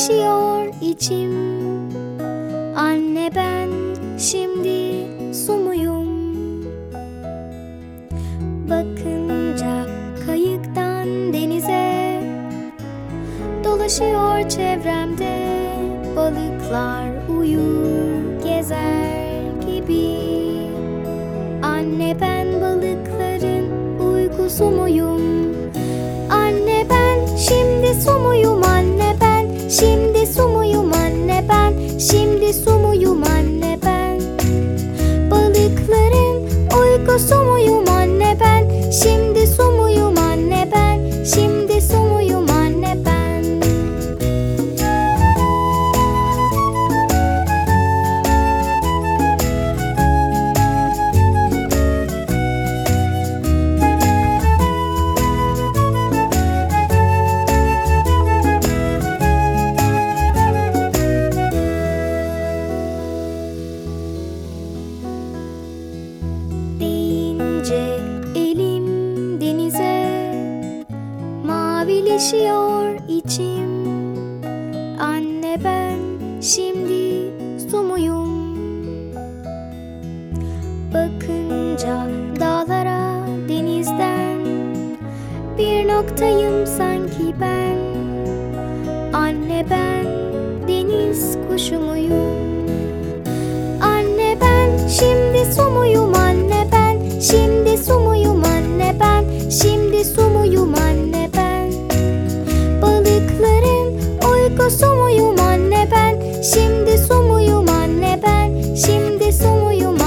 Mavileşiyor içim Anne ben şimdi su muyum? Bakınca kayıktan denize Dolaşıyor çevremde Balıklar uyur gezer gibi Anne ben balıkların uykusu muyum? gece Elim denize Mavileşiyor içim Anne ben şimdi su muyum? Bakınca dağlara denizden Bir noktayım sanki ben Anne ben deniz kuşu muyum? Anne ben şimdi su muyum anne ben? Şimdi su muyum anne ben? Şimdi su muyum